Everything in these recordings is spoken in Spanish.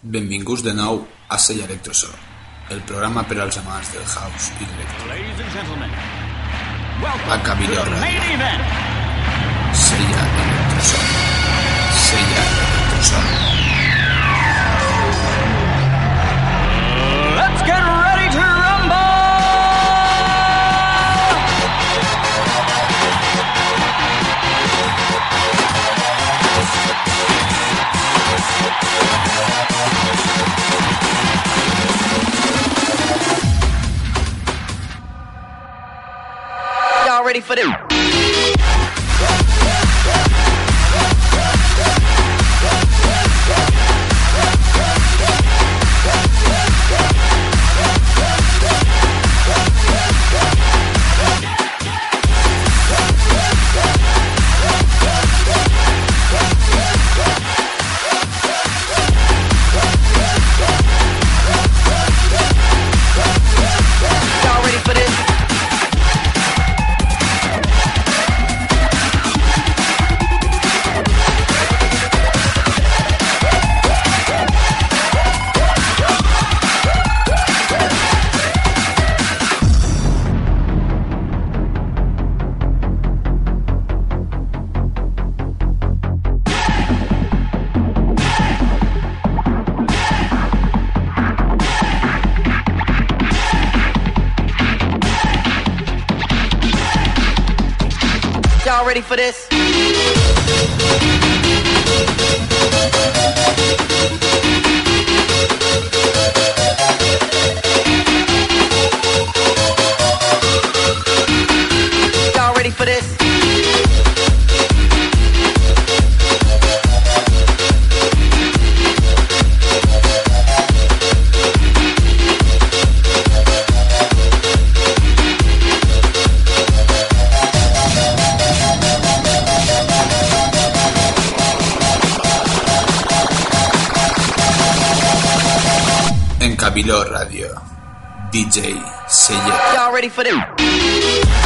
Benvinguts de nou a Sella Electroshock, el programa per als amants del house i l'electro. A Cabilló Sella Electroshock. Sella Electroshock. Let's get ready to rumble! Y'all ready for this? Cabiló Radio. DJ Seyed. Y'all ready for them?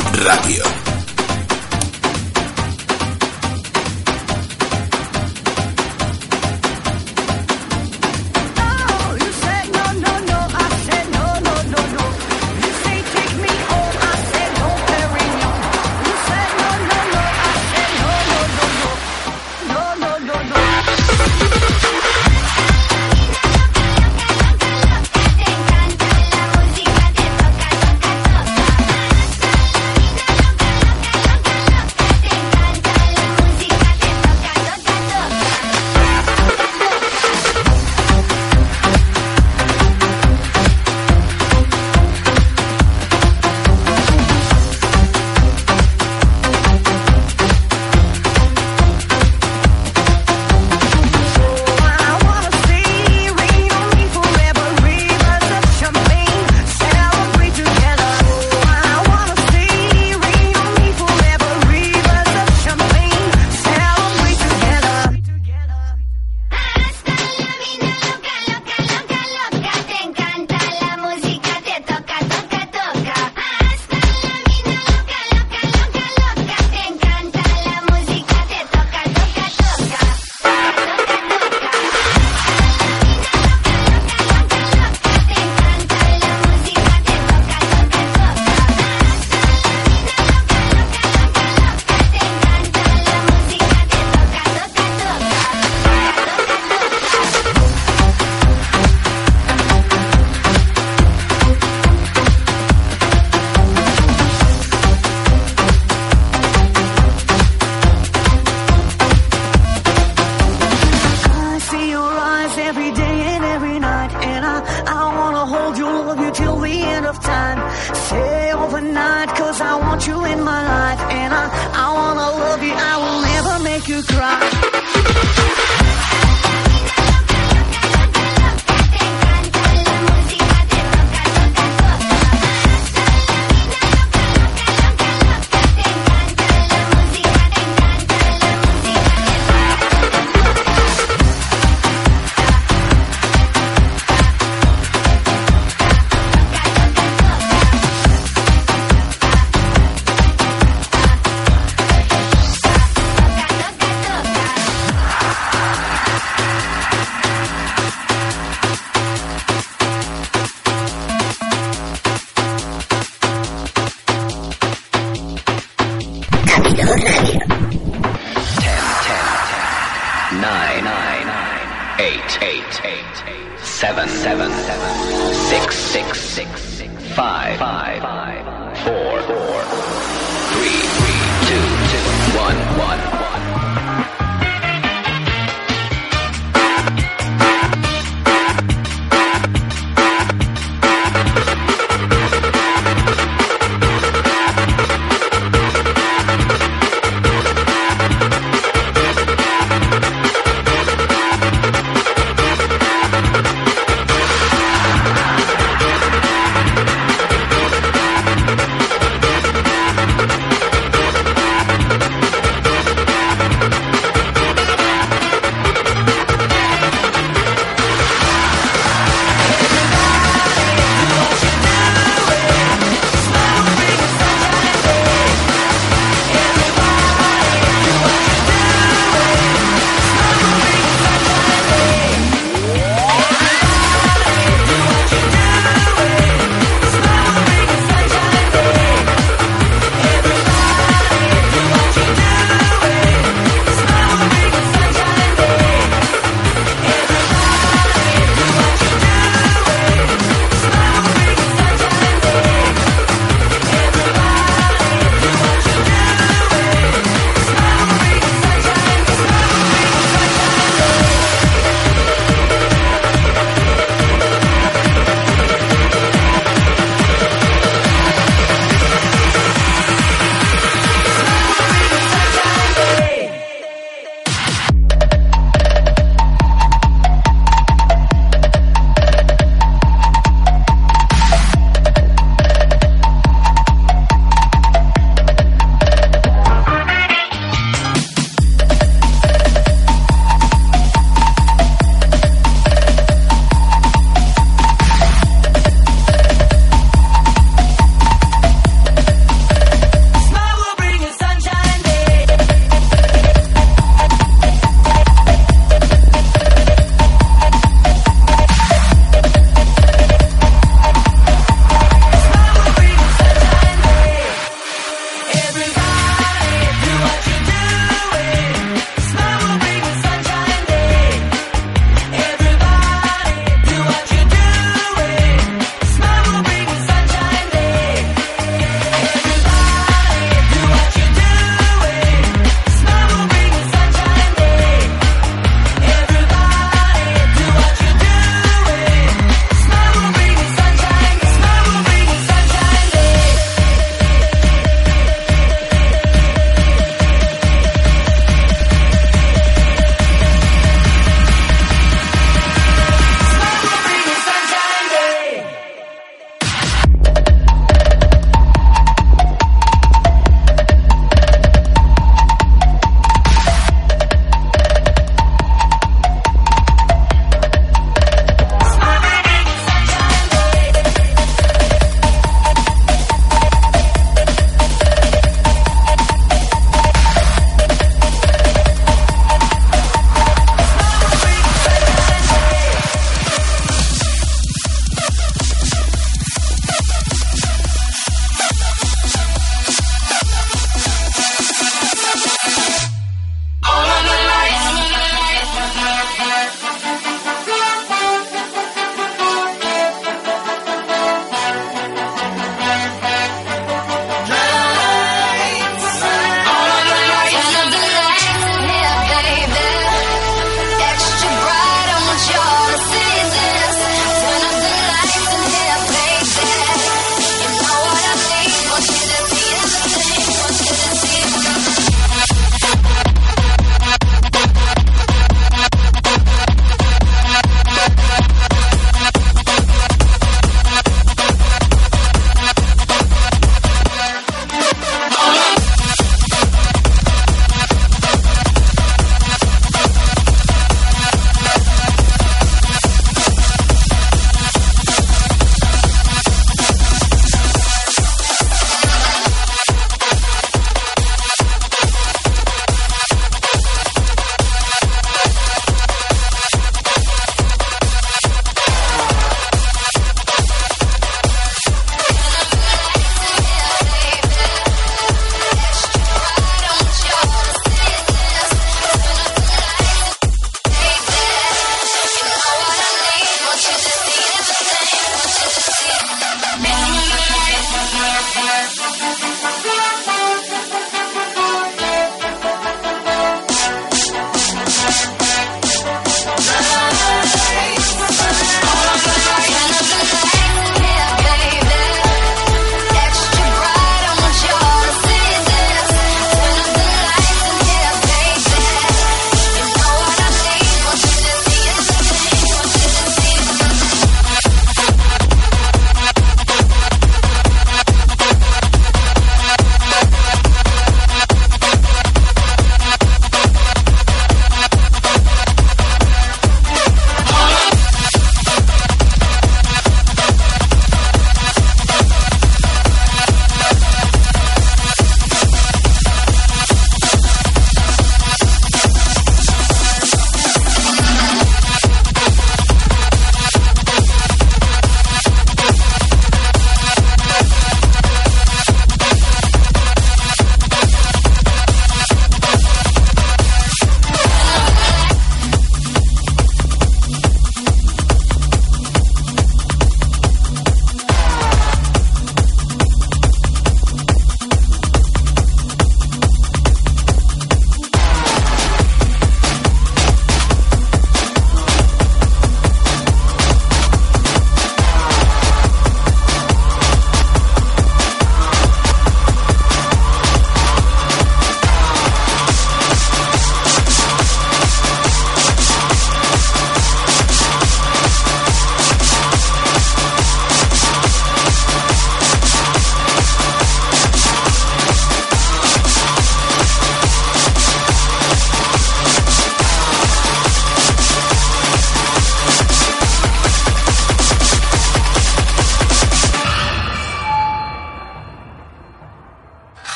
Radio.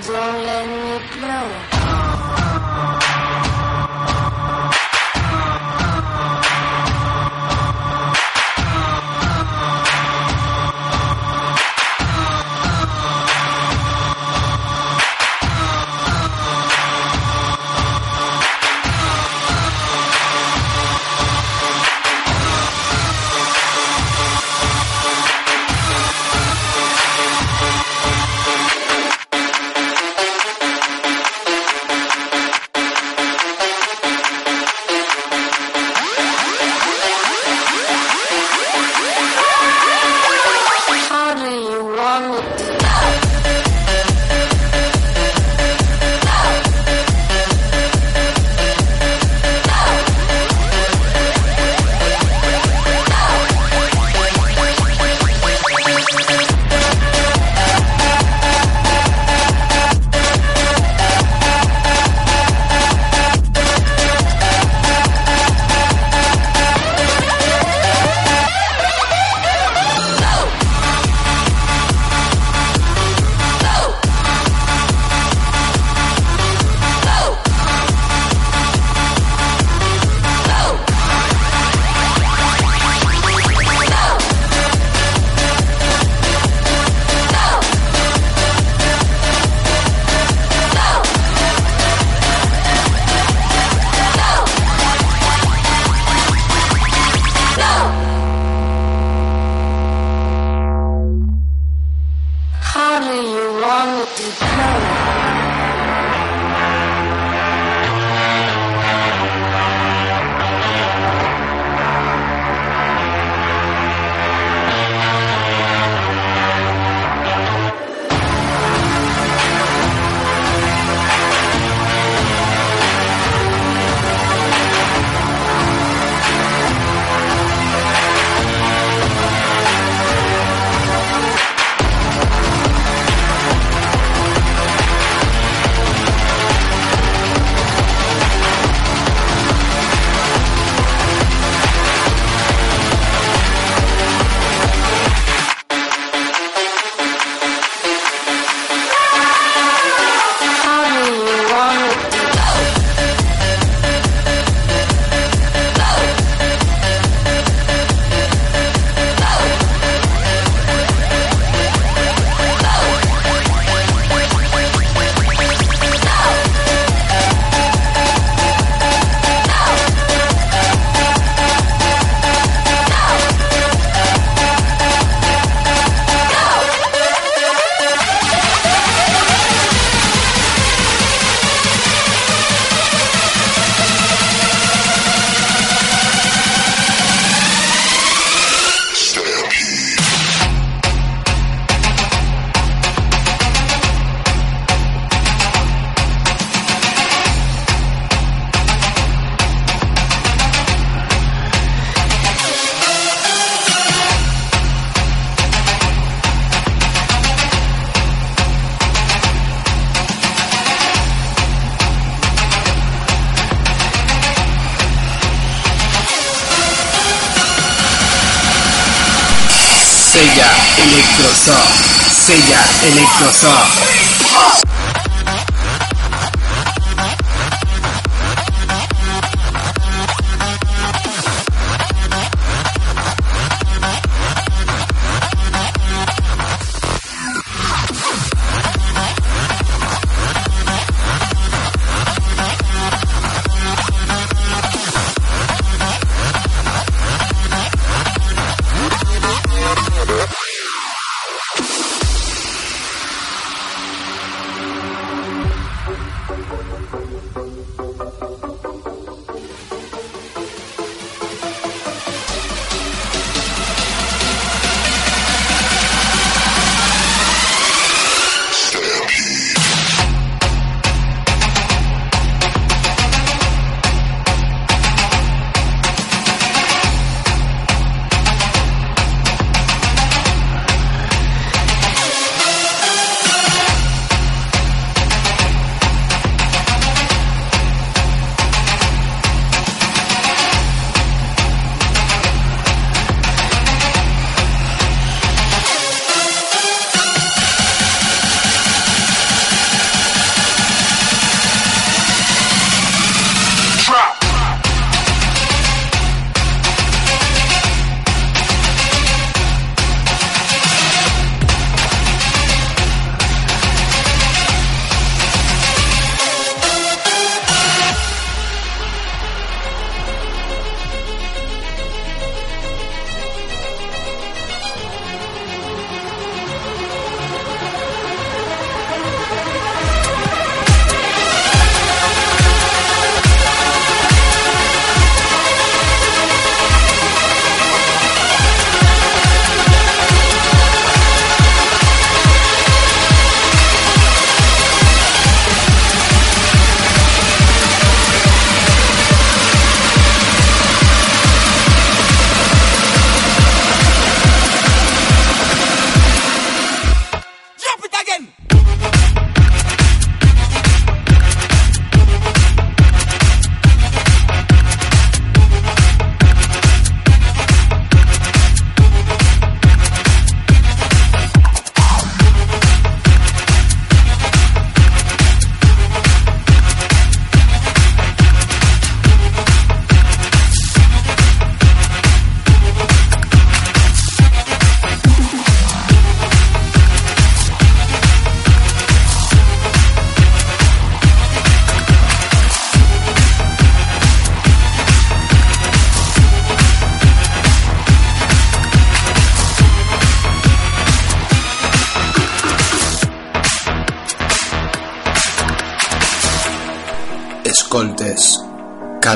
Don't let me blow? Electrosoft.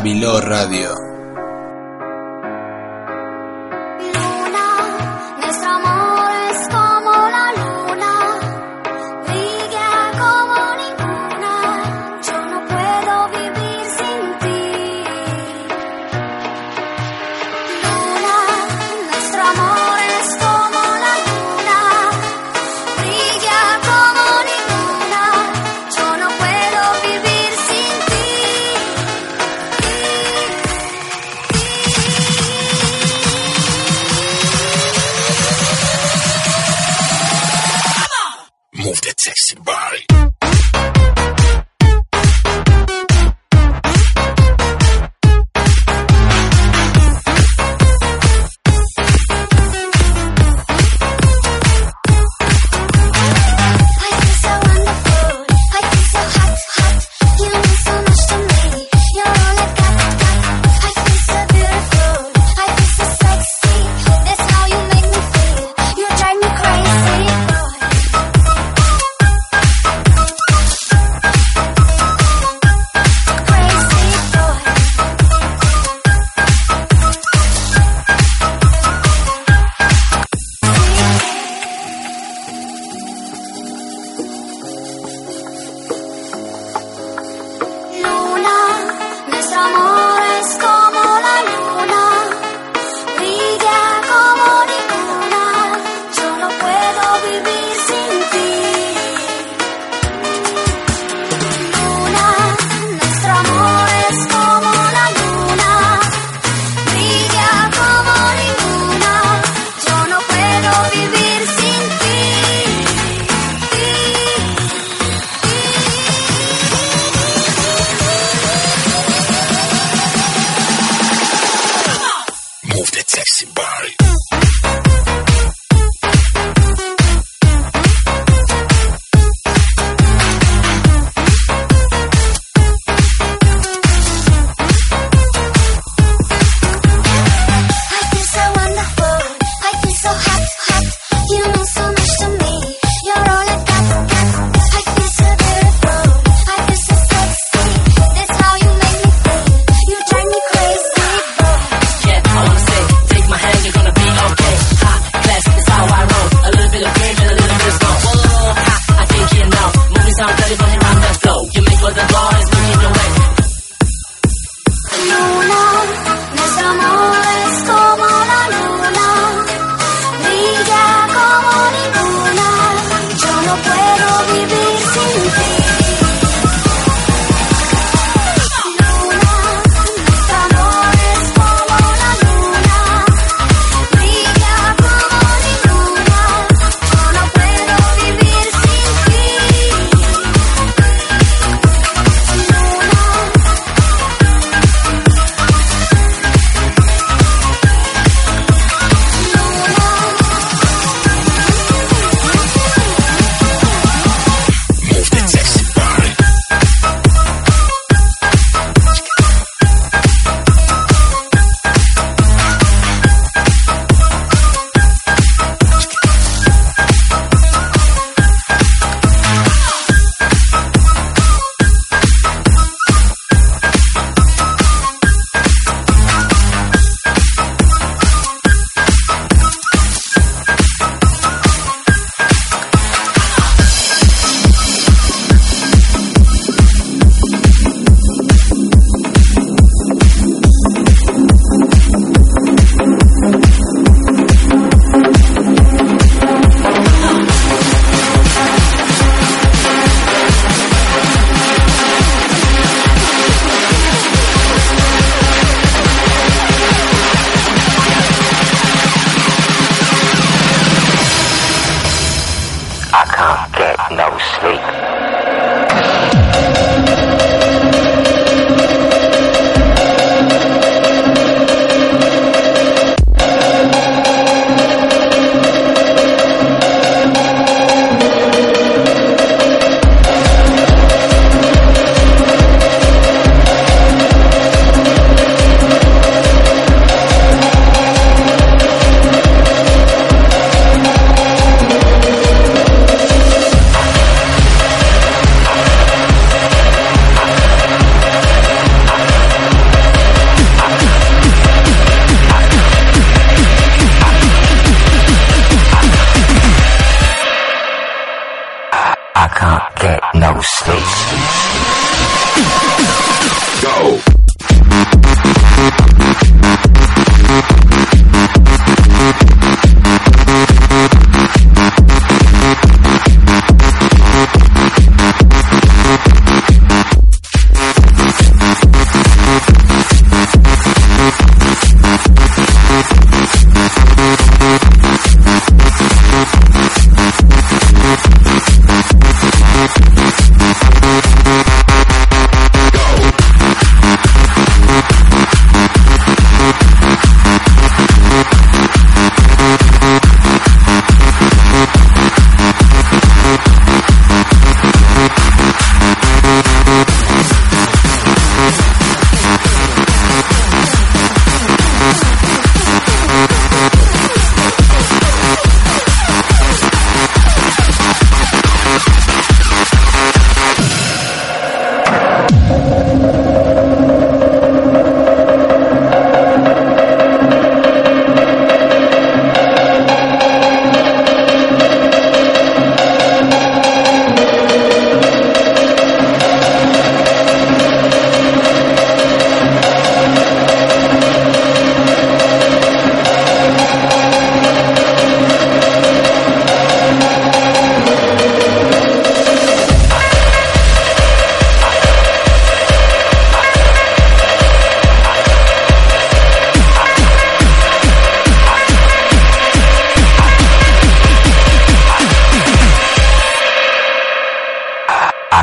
Cabiló Radio.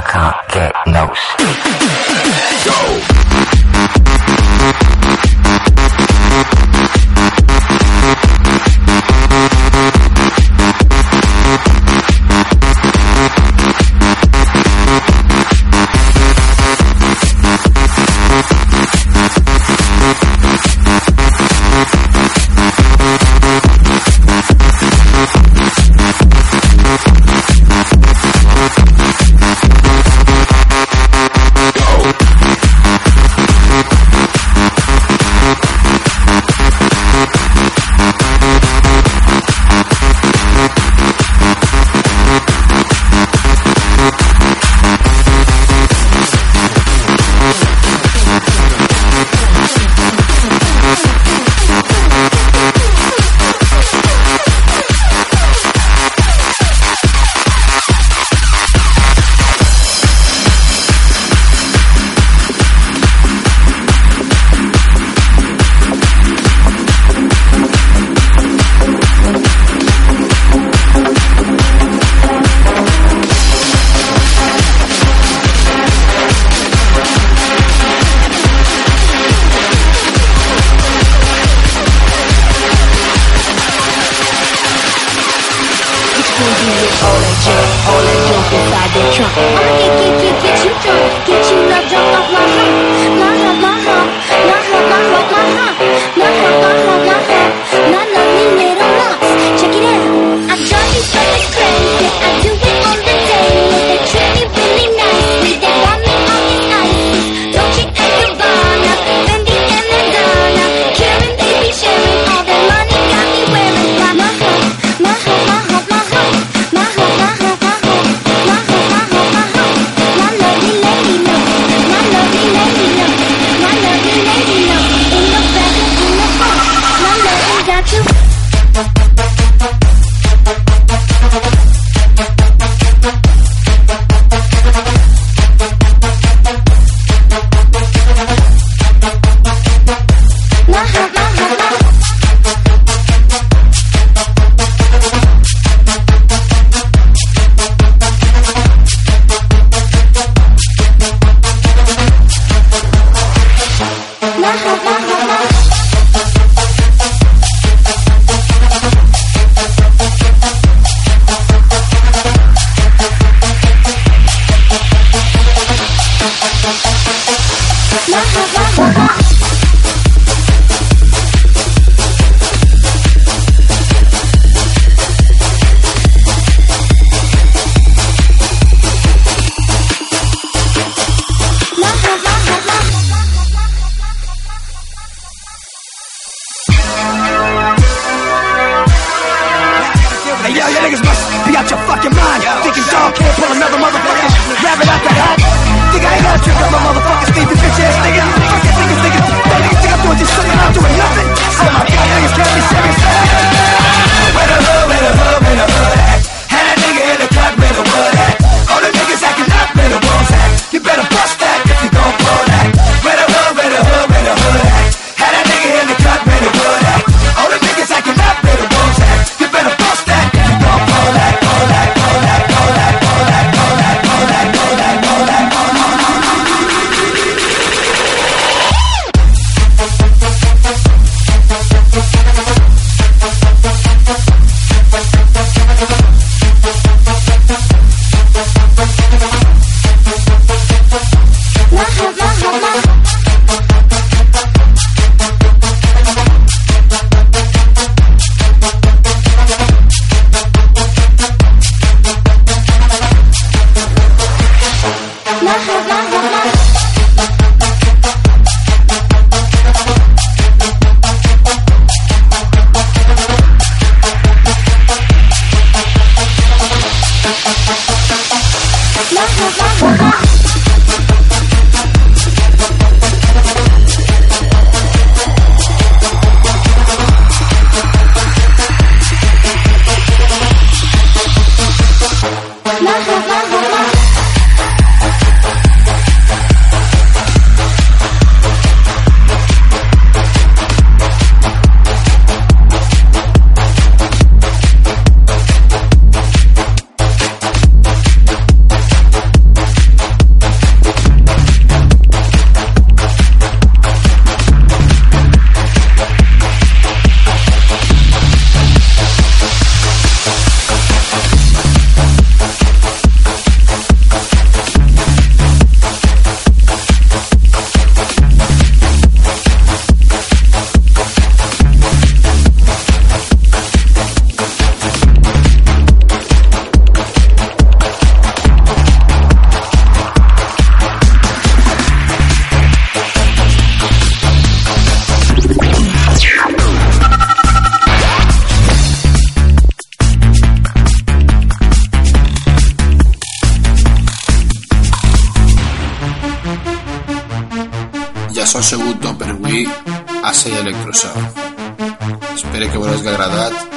I can't get no sleep. all I trip out my motherfucking Stevie bitch ass nigga. Fuck niggas, niggas, niggas, niggas, I'm doing just something, I'm doing nothing. Oh my god, niggas can't be serious. Hagi agradat